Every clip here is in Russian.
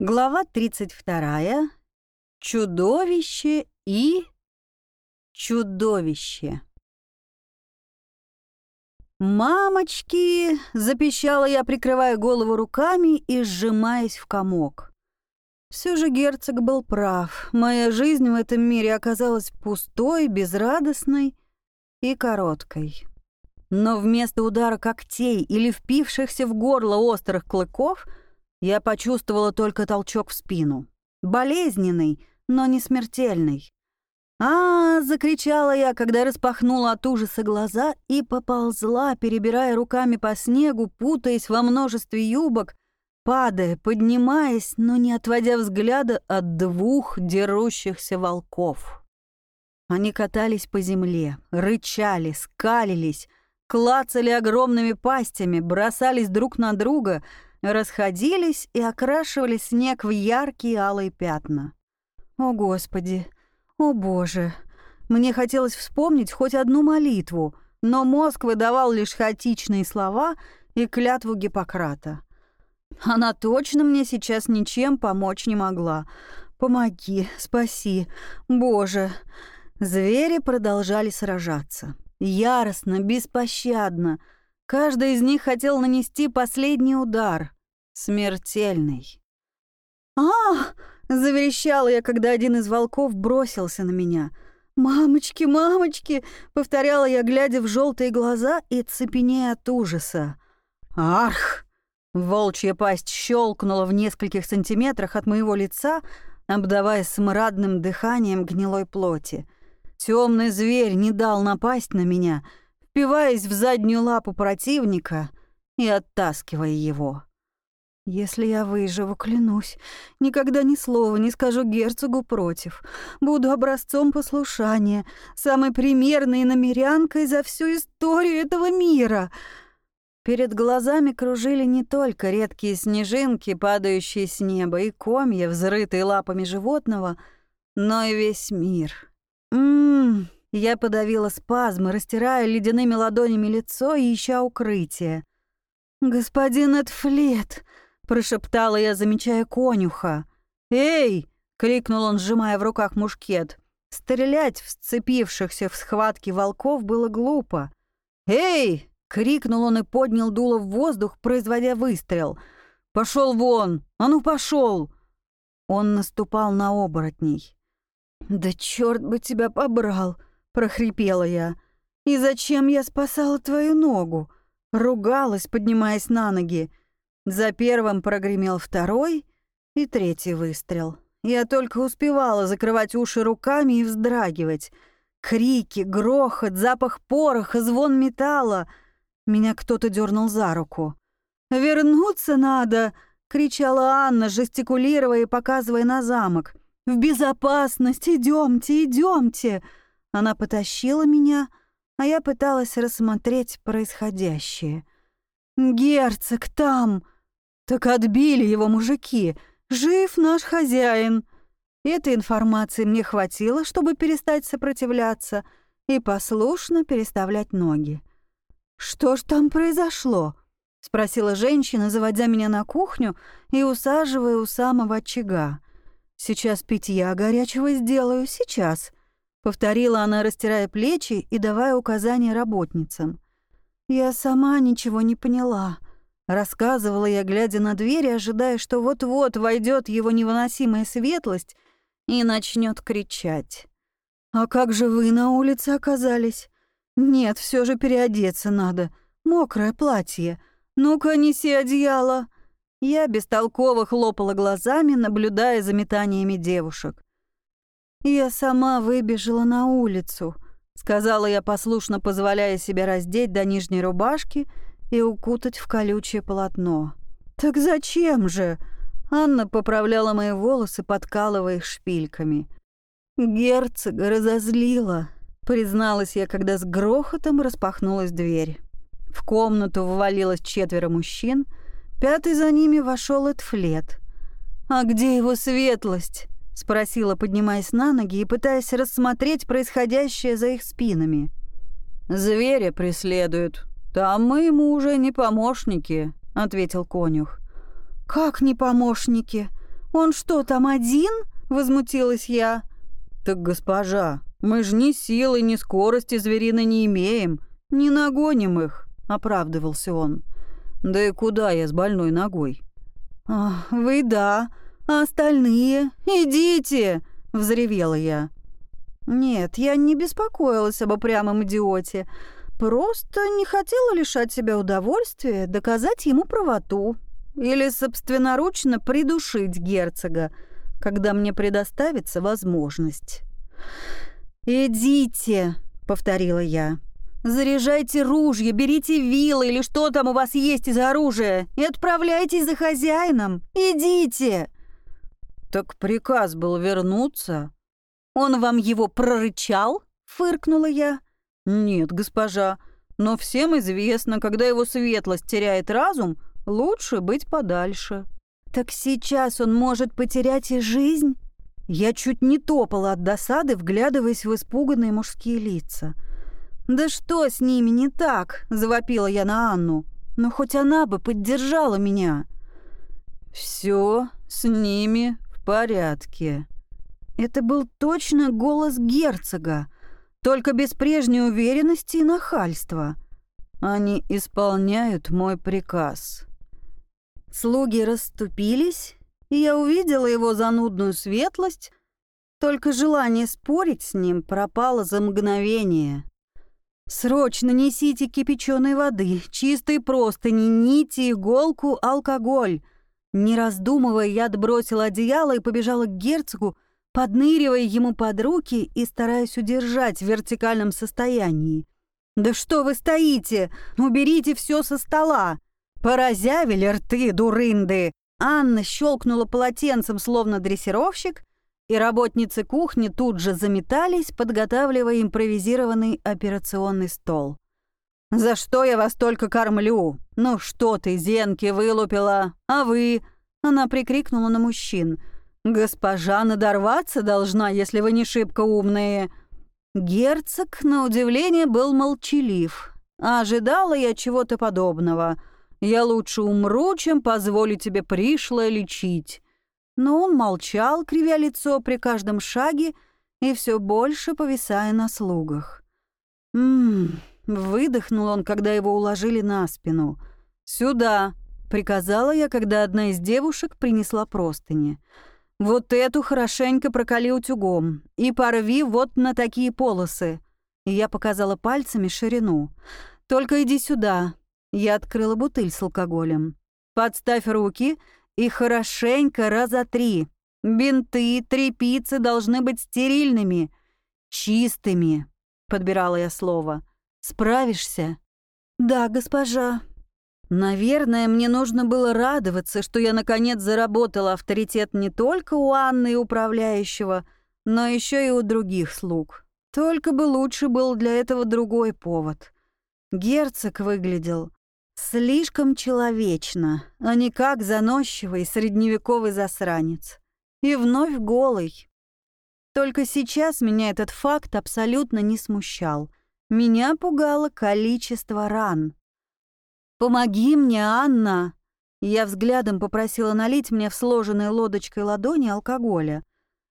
Глава 32. Чудовище и чудовище. «Мамочки!» — запищала я, прикрывая голову руками и сжимаясь в комок. Все же герцог был прав. Моя жизнь в этом мире оказалась пустой, безрадостной и короткой. Но вместо удара когтей или впившихся в горло острых клыков — я почувствовала только толчок в спину. Болезненный, но не смертельный. а, -а, -а закричала я, когда распахнула от ужаса глаза и поползла, перебирая руками по снегу, путаясь во множестве юбок, падая, поднимаясь, но не отводя взгляда от двух дерущихся волков. Они катались по земле, рычали, скалились, клацали огромными пастями, бросались друг на друга — расходились и окрашивали снег в яркие алые пятна. О, Господи! О, Боже! Мне хотелось вспомнить хоть одну молитву, но мозг выдавал лишь хаотичные слова и клятву Гиппократа. Она точно мне сейчас ничем помочь не могла. Помоги, спаси, Боже! Звери продолжали сражаться. Яростно, беспощадно. Каждый из них хотел нанести последний удар. Смертельный. а заверещала я, когда один из волков бросился на меня. «Мамочки, мамочки!» — повторяла я, глядя в желтые глаза и цепенея от ужаса. «Арх!» Волчья пасть щелкнула в нескольких сантиметрах от моего лица, обдавая смрадным дыханием гнилой плоти. Темный зверь не дал напасть на меня, впиваясь в заднюю лапу противника и оттаскивая его. Если я выживу, клянусь, никогда ни слова не скажу герцогу против. Буду образцом послушания, самой примерной намерянкой за всю историю этого мира. Перед глазами кружили не только редкие снежинки, падающие с неба, и комья, взрытые лапами животного, но и весь мир. Ммм, я подавила спазмы, растирая ледяными ладонями лицо и ища укрытие. «Господин Эдфлет!» прошептала я, замечая конюха. «Эй!» — крикнул он, сжимая в руках мушкет. Стрелять в сцепившихся в схватке волков было глупо. «Эй!» — крикнул он и поднял дуло в воздух, производя выстрел. «Пошел вон! А ну пошел!» Он наступал на оборотней. «Да черт бы тебя побрал!» — прохрипела я. «И зачем я спасала твою ногу?» Ругалась, поднимаясь на ноги. За первым прогремел второй и третий выстрел. Я только успевала закрывать уши руками и вздрагивать. Крики, грохот, запах пороха, звон металла. Меня кто-то дернул за руку. «Вернуться надо!» — кричала Анна, жестикулируя и показывая на замок. «В безопасность! Идемте, идемте!» Она потащила меня, а я пыталась рассмотреть происходящее. «Герцог там!» Так отбили его мужики. Жив наш хозяин. Этой информации мне хватило, чтобы перестать сопротивляться и послушно переставлять ноги. «Что ж там произошло?» — спросила женщина, заводя меня на кухню и усаживая у самого очага. «Сейчас питья горячего сделаю, сейчас», — повторила она, растирая плечи и давая указания работницам. «Я сама ничего не поняла. Рассказывала я, глядя на дверь, ожидая, что вот-вот войдет его невыносимая светлость и начнет кричать. «А как же вы на улице оказались?» «Нет, все же переодеться надо. Мокрое платье. Ну-ка, неси одеяло». Я бестолково хлопала глазами, наблюдая за метаниями девушек. «Я сама выбежала на улицу», — сказала я, послушно позволяя себе раздеть до нижней рубашки — и укутать в колючее полотно. «Так зачем же?» Анна поправляла мои волосы, подкалывая их шпильками. «Герцога разозлила», — призналась я, когда с грохотом распахнулась дверь. В комнату ввалилось четверо мужчин, пятый за ними вошел Эдфлет. «А где его светлость?» — спросила, поднимаясь на ноги и пытаясь рассмотреть происходящее за их спинами. «Зверя преследуют», «Там мы ему уже не помощники», — ответил конюх. «Как не помощники? Он что, там один?» — возмутилась я. «Так, госпожа, мы же ни силы, ни скорости зверины не имеем, не нагоним их», — оправдывался он. «Да и куда я с больной ногой?» «Ах, вы да, а остальные? Идите!» — взревела я. Нет, я не беспокоилась об упрямом идиоте. Просто не хотела лишать себя удовольствия доказать ему правоту или собственноручно придушить герцога, когда мне предоставится возможность. «Идите», — повторила я. «Заряжайте ружья, берите вилы или что там у вас есть из оружия и отправляйтесь за хозяином. Идите!» «Так приказ был вернуться». «Он вам его прорычал?» — фыркнула я. «Нет, госпожа, но всем известно, когда его светлость теряет разум, лучше быть подальше». «Так сейчас он может потерять и жизнь?» Я чуть не топала от досады, вглядываясь в испуганные мужские лица. «Да что с ними не так?» – завопила я на Анну. «Но хоть она бы поддержала меня». «Все с ними порядке». Это был точно голос герцога, только без прежней уверенности и нахальства. «Они исполняют мой приказ». Слуги расступились, и я увидела его занудную светлость, только желание спорить с ним пропало за мгновение. «Срочно несите кипяченой воды, чистой простыни, нити, иголку, алкоголь!» Не раздумывая, я отбросила одеяло и побежала к герцогу, подныривая ему под руки и стараясь удержать в вертикальном состоянии. «Да что вы стоите? Уберите все со стола!» «Поразявили рты, дурынды!» Анна щелкнула полотенцем, словно дрессировщик, и работницы кухни тут же заметались, подготавливая импровизированный операционный стол. «За что я вас только кормлю? Ну что ты, зенки, вылупила? А вы?» Она прикрикнула на мужчин. «Госпожа надорваться должна, если вы не шибко умные». Герцог, на удивление, был молчалив. Ожидала я чего-то подобного — я лучше умру, чем позволю тебе пришлое лечить». Но он молчал, кривя лицо при каждом шаге и все больше повисая на слугах. «Ммм...» — выдохнул он, когда его уложили на спину. «Сюда!» — приказала я, когда одна из девушек принесла простыни. «Вот эту хорошенько проколи утюгом и порви вот на такие полосы». И я показала пальцами ширину. «Только иди сюда, я открыла бутыль с алкоголем. «Подставь руки и хорошенько раза три. Бинты, трепицы должны быть стерильными, чистыми», — подбирала я слово. «Справишься?» «Да, госпожа». Наверное, мне нужно было радоваться, что я наконец заработала авторитет не только у Анны и управляющего, но еще и у других слуг. Только бы лучше был для этого другой повод. Герцог выглядел Слишком человечно, а не как заносчивый средневековый засранец. И вновь голый. Только сейчас меня этот факт абсолютно не смущал. Меня пугало количество ран. «Помоги мне, Анна!» Я взглядом попросила налить мне в сложенной лодочкой ладони алкоголя.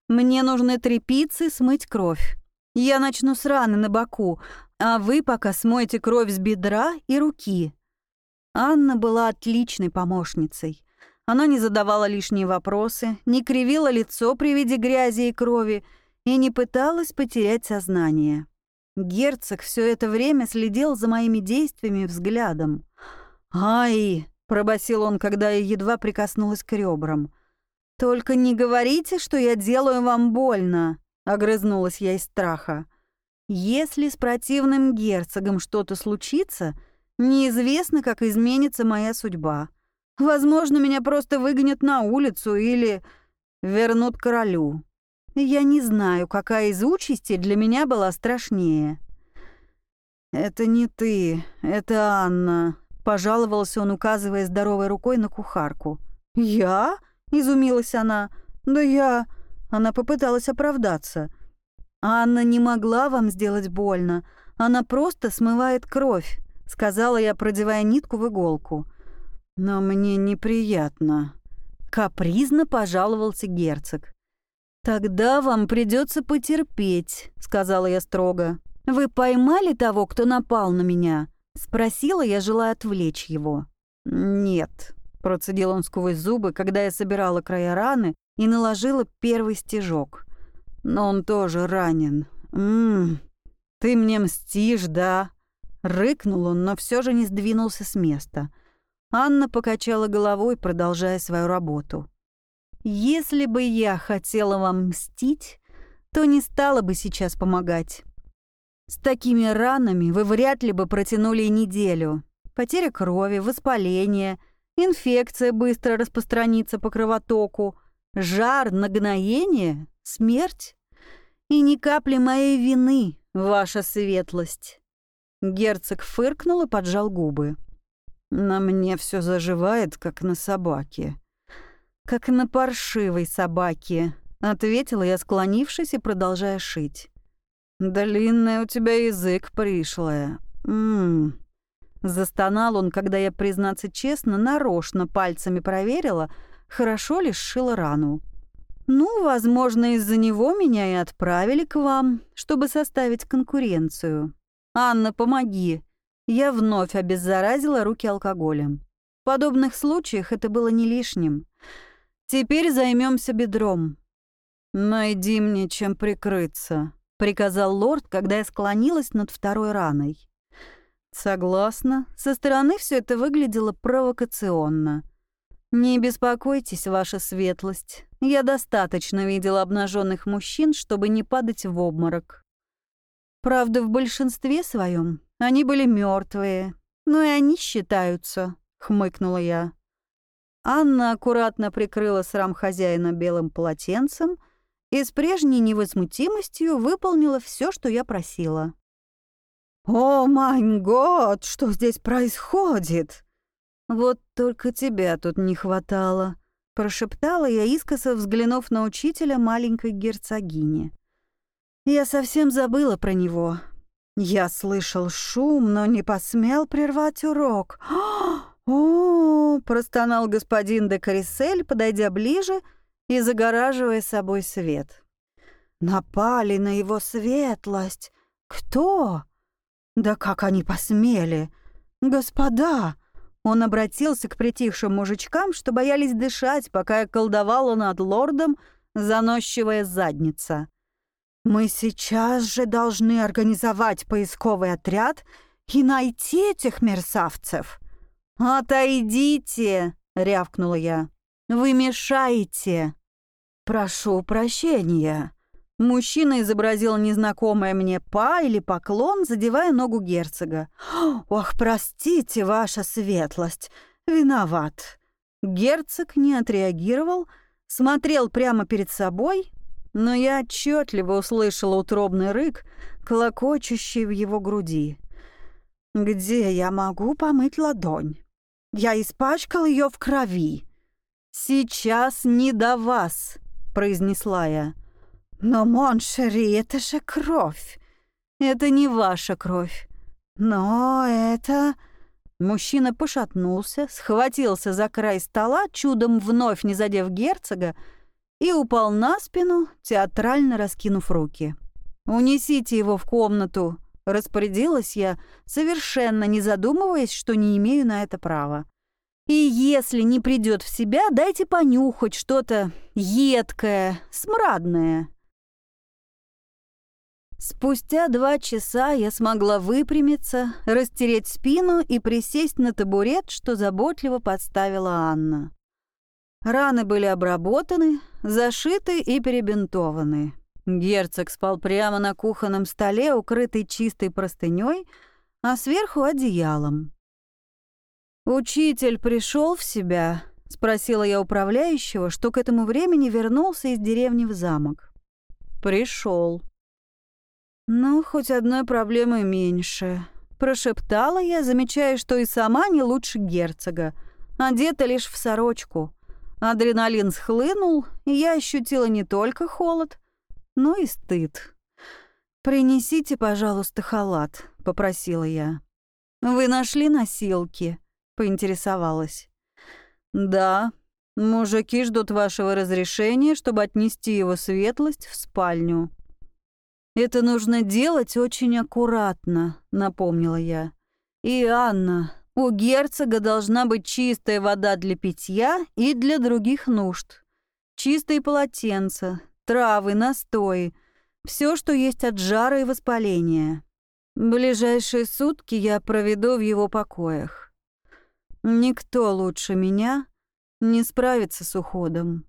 «Мне нужны трепицы смыть кровь. Я начну с раны на боку, а вы пока смойте кровь с бедра и руки. Анна была отличной помощницей. Она не задавала лишние вопросы, не кривила лицо при виде грязи и крови и не пыталась потерять сознание. Герцог все это время следил за моими действиями взглядом. «Ай!» — пробасил он, когда я едва прикоснулась к ребрам. «Только не говорите, что я делаю вам больно!» — огрызнулась я из страха. «Если с противным герцогом что-то случится...» Неизвестно, как изменится моя судьба. Возможно, меня просто выгонят на улицу или вернут королю. Я не знаю, какая из участей для меня была страшнее. «Это не ты, это Анна», — пожаловался он, указывая здоровой рукой на кухарку. «Я?» — изумилась она. «Да я...» Она попыталась оправдаться. «Анна не могла вам сделать больно. Она просто смывает кровь сказала я, продевая нитку в иголку. Но мне неприятно. Капризно пожаловался герцог. «Тогда вам придется потерпеть», — сказала я строго. «Вы поймали того, кто напал на меня?» — спросила я, желая отвлечь его. «Нет», — процедил он сквозь зубы, когда я собирала края раны и наложила первый стежок. «Но он тоже ранен. Ммм, ты мне мстишь, да?» Рыкнул он, но все же не сдвинулся с места. Анна покачала головой, продолжая свою работу. «Если бы я хотела вам мстить, то не стала бы сейчас помогать. С такими ранами вы вряд ли бы протянули неделю. Потеря крови, воспаление, инфекция быстро распространится по кровотоку, жар, нагноение, смерть. И ни капли моей вины, ваша светлость». Герцог фыркнул и поджал губы. На мне все заживает, как на собаке. Как на паршивой собаке, ответила я, склонившись и продолжая шить. Длинный у тебя язык, пришлая. Мм. Застонал он, когда я, признаться честно, нарочно пальцами проверила, хорошо ли сшила рану. Ну, возможно, из-за него меня и отправили к вам, чтобы составить конкуренцию. Анна, помоги. Я вновь обеззаразила руки алкоголем. В подобных случаях это было не лишним. Теперь займемся бедром. «Найди мне чем прикрыться», — приказал лорд, когда я склонилась над второй раной. Согласна, со стороны все это выглядело провокационно. Не беспокойтесь, ваша светлость. Я достаточно видела обнаженных мужчин, чтобы не падать в обморок. Правда, в большинстве своем они были мертвые, но и они считаются», — хмыкнула я. Анна аккуратно прикрыла срам хозяина белым полотенцем и с прежней невозмутимостью выполнила все, что я просила. «О, май год, что здесь происходит?» «Вот только тебя тут не хватало», — прошептала я, искоса взглянув на учителя маленькой герцогини. «Я совсем забыла про него. Я слышал шум, но не посмел прервать урок. «О!» — простонал господин де Карисель, подойдя ближе и загораживая собой свет. «Напали на его светлость! Кто? Да как они посмели! Господа!» Он обратился к притихшим мужичкам, что боялись дышать, пока я колдовала над лордом, заносчивая задница. Мы сейчас же должны организовать поисковый отряд и найти этих мерзавцев. Отойдите, рявкнула я. Вы мешаете. Прошу прощения. Мужчина изобразил незнакомое мне па или поклон, задевая ногу герцога. «Ох, простите, ваша светлость, виноват». Герцог не отреагировал, смотрел прямо перед собой, но я отчетливо услышала утробный рык, клокочущий в его груди. «Где я могу помыть ладонь? Я испачкал ее в крови». «Сейчас не до вас», — произнесла я. «Но, mon chéri, это же кровь». «Это не ваша кровь». «Но это...» Мужчина пошатнулся, схватился за край стола, чудом вновь не задев герцога, и упал на спину, театрально раскинув руки. «Унесите его в комнату», — распорядилась я, совершенно не задумываясь, что не имею на это права. «И если не придет в себя, дайте понюхать что-то едкое, смрадное». Спустя два часа я смогла выпрямиться, растереть спину и присесть на табурет, что заботливо подставила Анна. Раны были обработаны, зашиты и перебинтованы. Герцог спал прямо на кухонном столе, укрытый чистой простыней, а сверху одеялом. «Учитель пришел в себя?» — спросила я управляющего, что к этому времени вернулся из деревни в замок. «Пришел». «Ну, хоть одной проблемы меньше», — прошептала я, замечая, что и сама не лучше герцога, одета лишь в сорочку — Адреналин схлынул, и я ощутила не только холод, но и стыд. «Принесите, пожалуйста, халат», — попросила я. «Вы нашли носилки?» — поинтересовалась. «Да, Мужики ждут вашего разрешения, чтобы отнести его светлость в спальню. Это нужно делать очень аккуратно, напомнила я. И Анна, у герцога должна быть чистая вода для питья и для других нужд. Чистые полотенца, травы, настои, все, что есть от жара и воспаления. Ближайшие сутки я проведу в его покоях. Никто лучше меня не справится с уходом.